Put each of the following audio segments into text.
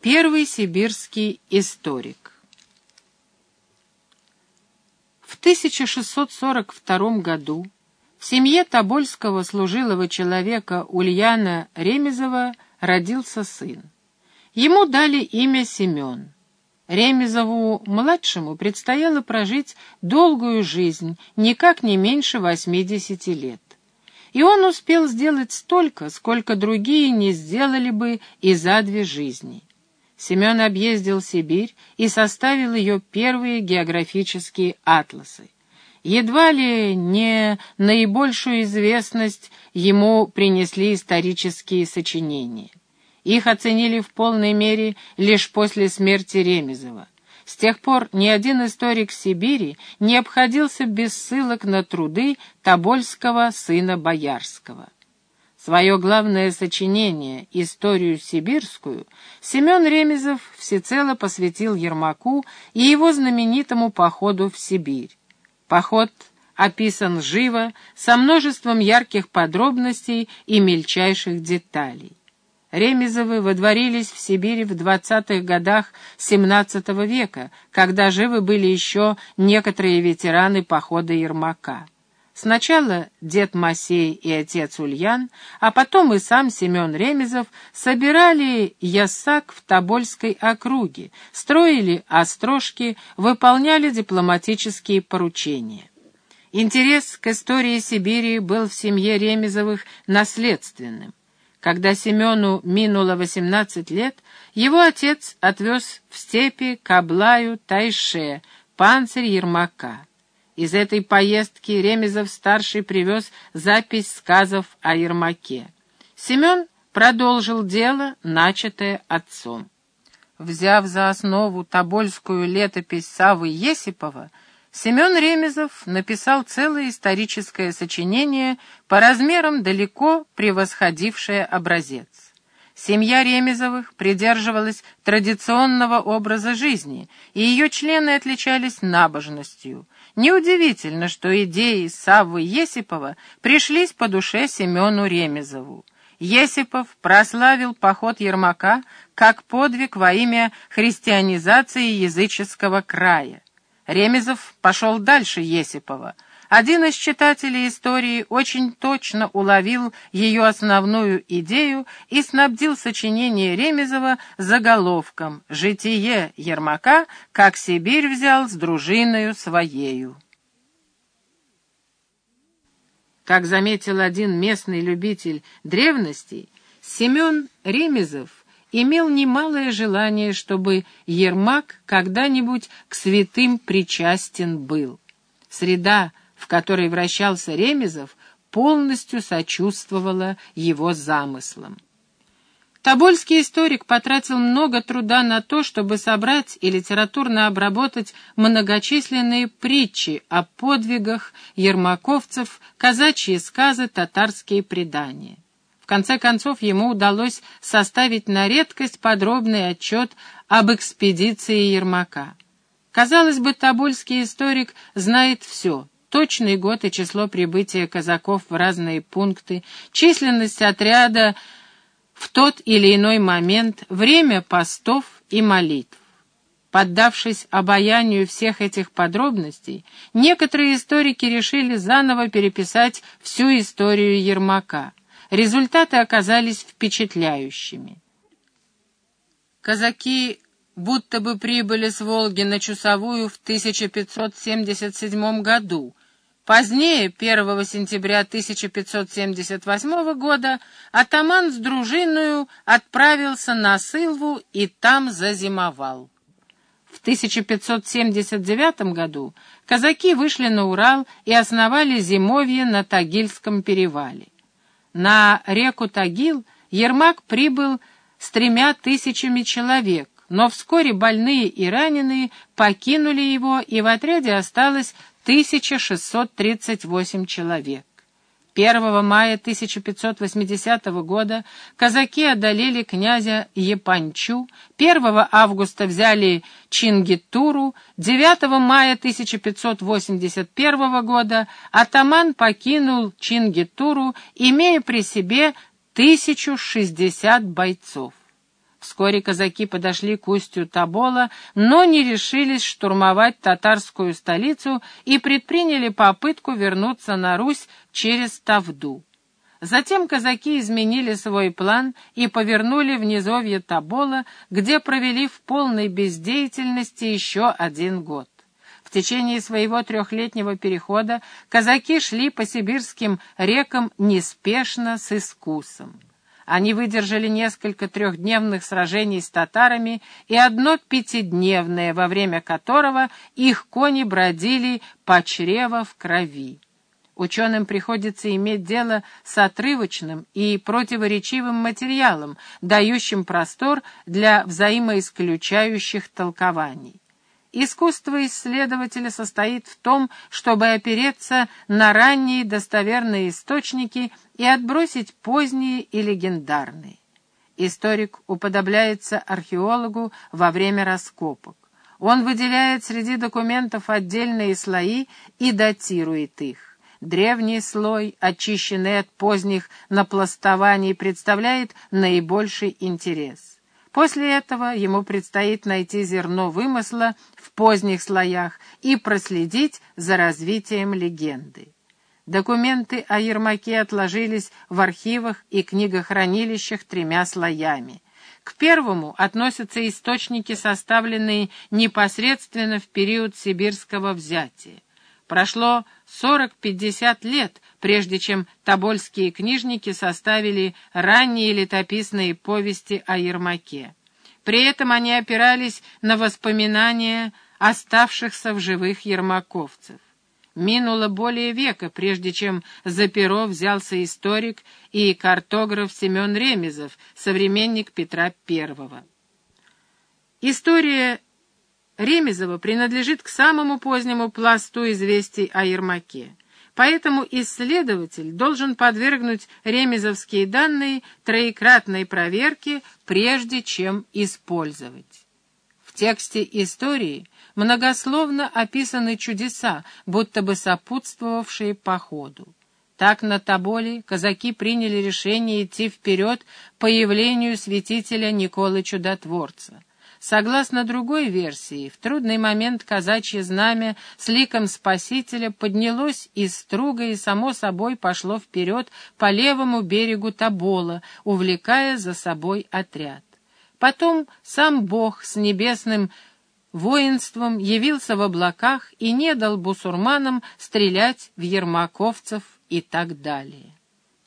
Первый сибирский историк. В 1642 году в семье тобольского служилого человека Ульяна Ремезова родился сын. Ему дали имя Семен. Ремезову-младшему предстояло прожить долгую жизнь, никак не меньше 80 лет. И он успел сделать столько, сколько другие не сделали бы и за две жизни. Семен объездил Сибирь и составил ее первые географические атласы. Едва ли не наибольшую известность ему принесли исторические сочинения. Их оценили в полной мере лишь после смерти Ремезова. С тех пор ни один историк Сибири не обходился без ссылок на труды Тобольского сына Боярского. Свое главное сочинение «Историю сибирскую» Семен Ремезов всецело посвятил Ермаку и его знаменитому походу в Сибирь. Поход описан живо, со множеством ярких подробностей и мельчайших деталей. Ремезовы водворились в Сибири в 20-х годах XVII века, когда живы были еще некоторые ветераны похода Ермака. Сначала дед Масей и отец Ульян, а потом и сам Семен Ремезов собирали ясак в Тобольской округе, строили острожки, выполняли дипломатические поручения. Интерес к истории Сибири был в семье Ремезовых наследственным. Когда Семену минуло 18 лет, его отец отвез в степи Каблаю Тайше, панцирь Ермака. Из этой поездки Ремезов-старший привез запись сказов о Ермаке. Семен продолжил дело, начатое отцом. Взяв за основу тобольскую летопись Савы Есипова, Семен Ремезов написал целое историческое сочинение, по размерам далеко превосходившее образец. Семья Ремезовых придерживалась традиционного образа жизни, и ее члены отличались набожностью. Неудивительно, что идеи Саввы Есипова пришлись по душе Семену Ремезову. Есипов прославил поход Ермака как подвиг во имя христианизации языческого края. Ремезов пошел дальше Есипова. Один из читателей истории очень точно уловил ее основную идею и снабдил сочинение Ремезова заголовком «Житие Ермака, как Сибирь взял с дружиною своею». Как заметил один местный любитель древностей, Семен Ремезов имел немалое желание, чтобы Ермак когда-нибудь к святым причастен был. Среда, в которой вращался Ремезов, полностью сочувствовала его замыслам. Тобольский историк потратил много труда на то, чтобы собрать и литературно обработать многочисленные притчи о подвигах ермаковцев, казачьи сказы, татарские предания конце концов, ему удалось составить на редкость подробный отчет об экспедиции Ермака. Казалось бы, тобольский историк знает все — точный год и число прибытия казаков в разные пункты, численность отряда в тот или иной момент, время постов и молитв. Поддавшись обаянию всех этих подробностей, некоторые историки решили заново переписать всю историю Ермака — Результаты оказались впечатляющими. Казаки будто бы прибыли с Волги на Чусовую в 1577 году. Позднее, 1 сентября 1578 года, атаман с дружиною отправился на Сылву и там зазимовал. В 1579 году казаки вышли на Урал и основали зимовье на Тагильском перевале. На реку Тагил Ермак прибыл с тремя тысячами человек, но вскоре больные и раненые покинули его, и в отряде осталось 1638 человек. 1 мая 1580 года казаки одолели князя Епанчу, 1 августа взяли Чингитуру, 9 мая 1581 года атаман покинул Чингитуру, имея при себе 1060 бойцов. Вскоре казаки подошли к устью Табола, но не решились штурмовать татарскую столицу и предприняли попытку вернуться на Русь через Тавду. Затем казаки изменили свой план и повернули в низовье Табола, где провели в полной бездеятельности еще один год. В течение своего трехлетнего перехода казаки шли по сибирским рекам неспешно, с искусом. Они выдержали несколько трехдневных сражений с татарами и одно пятидневное, во время которого их кони бродили по чрево в крови. Ученым приходится иметь дело с отрывочным и противоречивым материалом, дающим простор для взаимоисключающих толкований. Искусство исследователя состоит в том, чтобы опереться на ранние достоверные источники и отбросить поздние и легендарные. Историк уподобляется археологу во время раскопок. Он выделяет среди документов отдельные слои и датирует их. Древний слой, очищенный от поздних напластований, представляет наибольший интерес. После этого ему предстоит найти зерно вымысла в поздних слоях и проследить за развитием легенды. Документы о Ермаке отложились в архивах и книгохранилищах тремя слоями. К первому относятся источники, составленные непосредственно в период сибирского взятия. Прошло 40-50 лет, прежде чем тобольские книжники составили ранние летописные повести о Ермаке. При этом они опирались на воспоминания оставшихся в живых ермаковцев. Минуло более века, прежде чем за перо взялся историк и картограф Семен Ремезов, современник Петра I. История Ремезова принадлежит к самому позднему пласту известий о Ермаке. Поэтому исследователь должен подвергнуть ремезовские данные троекратной проверке, прежде чем использовать. В тексте истории многословно описаны чудеса, будто бы сопутствовавшие походу. Так на Тоболе казаки приняли решение идти вперед по явлению святителя Николы Чудотворца. Согласно другой версии, в трудный момент казачье знамя с ликом Спасителя поднялось из струга и, само собой, пошло вперед по левому берегу Тобола, увлекая за собой отряд. Потом сам Бог с небесным воинством явился в облаках и не дал бусурманам стрелять в ермаковцев и так далее.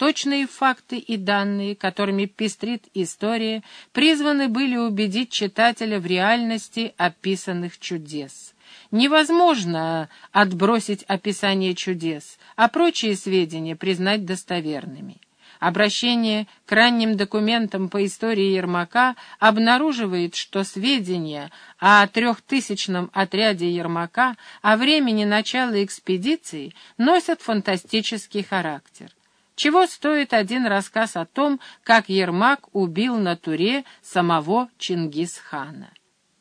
Точные факты и данные, которыми пестрит история, призваны были убедить читателя в реальности описанных чудес. Невозможно отбросить описание чудес, а прочие сведения признать достоверными. Обращение к ранним документам по истории Ермака обнаруживает, что сведения о трехтысячном отряде Ермака, о времени начала экспедиции носят фантастический характер. Чего стоит один рассказ о том, как Ермак убил на Туре самого Чингисхана?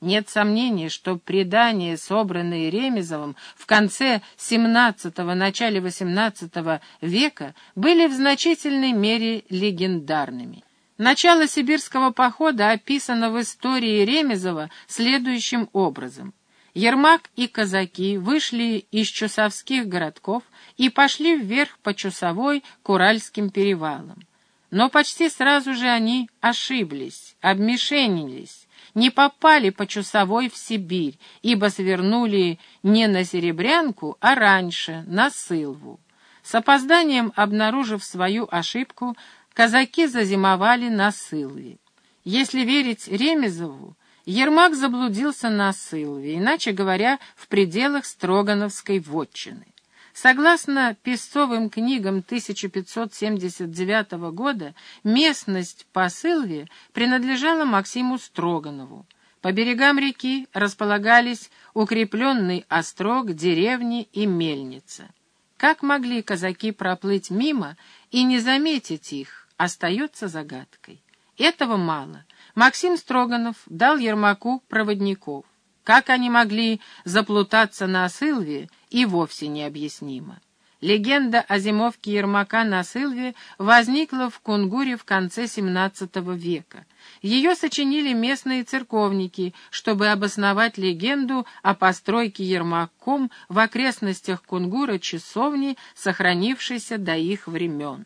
Нет сомнений, что предания, собранные Ремезовым в конце XVII – начале XVIII века, были в значительной мере легендарными. Начало сибирского похода описано в истории Ремезова следующим образом – Ермак и казаки вышли из чусовских городков и пошли вверх по Чусовой к Уральским перевалам. Но почти сразу же они ошиблись, обмешенились, не попали по Чусовой в Сибирь, ибо свернули не на Серебрянку, а раньше, на Сылву. С опозданием обнаружив свою ошибку, казаки зазимовали на Сылве. Если верить Ремезову, Ермак заблудился на Сылве, иначе говоря, в пределах Строгановской вотчины. Согласно Песцовым книгам 1579 года, местность по Сылве принадлежала Максиму Строганову. По берегам реки располагались укрепленный острог, деревни и мельница. Как могли казаки проплыть мимо и не заметить их, остается загадкой. Этого мало. Максим Строганов дал Ермаку проводников. Как они могли заплутаться на Сылве, и вовсе необъяснимо. Легенда о зимовке Ермака на Сылве возникла в Кунгуре в конце XVII века. Ее сочинили местные церковники, чтобы обосновать легенду о постройке Ермаком в окрестностях Кунгура часовни, сохранившейся до их времен.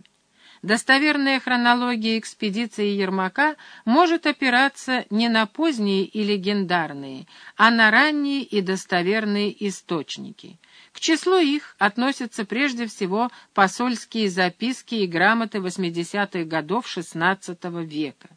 Достоверная хронология экспедиции Ермака может опираться не на поздние и легендарные, а на ранние и достоверные источники. К числу их относятся прежде всего посольские записки и грамоты 80-х годов XVI века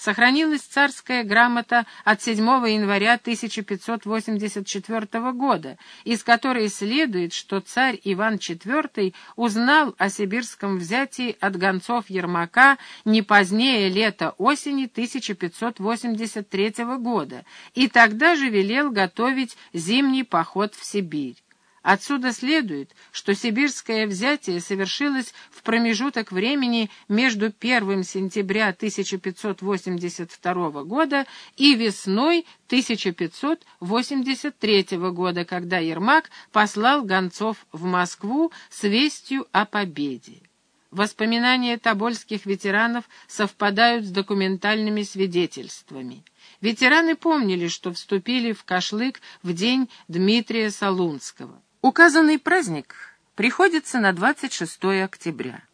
сохранилась царская грамота от 7 января 1584 года, из которой следует, что царь Иван IV узнал о сибирском взятии от гонцов Ермака не позднее лета-осени 1583 года и тогда же велел готовить зимний поход в Сибирь. Отсюда следует, что сибирское взятие совершилось в промежуток времени между 1 сентября 1582 года и весной 1583 года, когда Ермак послал гонцов в Москву с вестью о победе. Воспоминания тобольских ветеранов совпадают с документальными свидетельствами. Ветераны помнили, что вступили в Кашлык в день Дмитрия Солунского. Указанный праздник приходится на 26 октября.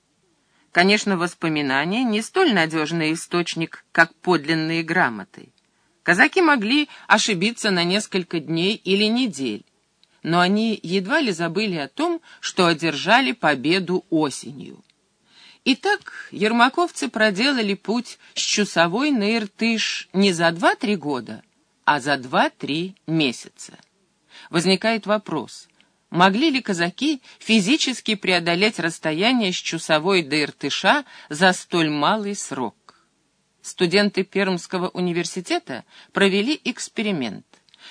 Конечно, воспоминания не столь надежный источник, как подлинные грамоты. Казаки могли ошибиться на несколько дней или недель, но они едва ли забыли о том, что одержали победу осенью. Итак, ермаковцы проделали путь с Чусовой на Иртыш не за два-три года, а за два-три месяца. Возникает вопрос, Могли ли казаки физически преодолеть расстояние с Чусовой до Иртыша за столь малый срок? Студенты Пермского университета провели эксперимент.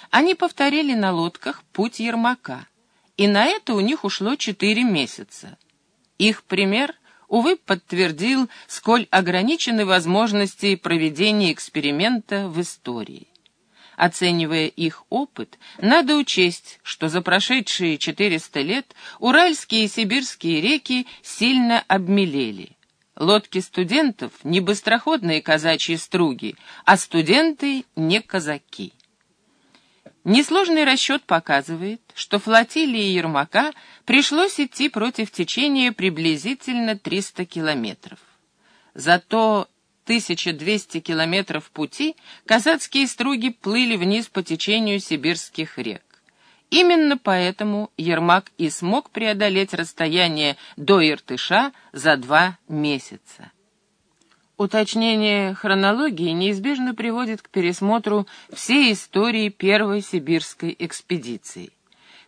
Они повторили на лодках путь Ермака, и на это у них ушло четыре месяца. Их пример, увы, подтвердил, сколь ограничены возможности проведения эксперимента в истории. Оценивая их опыт, надо учесть, что за прошедшие 400 лет уральские и сибирские реки сильно обмелели. Лодки студентов — не быстроходные казачьи струги, а студенты — не казаки. Несложный расчет показывает, что флотилии Ермака пришлось идти против течения приблизительно 300 километров. Зато 1200 километров пути казацкие струги плыли вниз по течению сибирских рек. Именно поэтому Ермак и смог преодолеть расстояние до Иртыша за два месяца. Уточнение хронологии неизбежно приводит к пересмотру всей истории первой сибирской экспедиции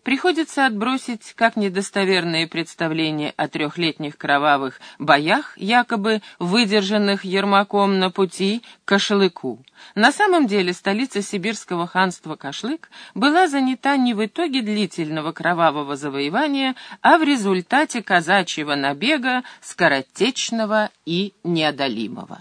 приходится отбросить как недостоверные представления о трехлетних кровавых боях, якобы выдержанных Ермаком на пути к Кашлыку. На самом деле столица сибирского ханства Кашлык была занята не в итоге длительного кровавого завоевания, а в результате казачьего набега скоротечного и неодолимого.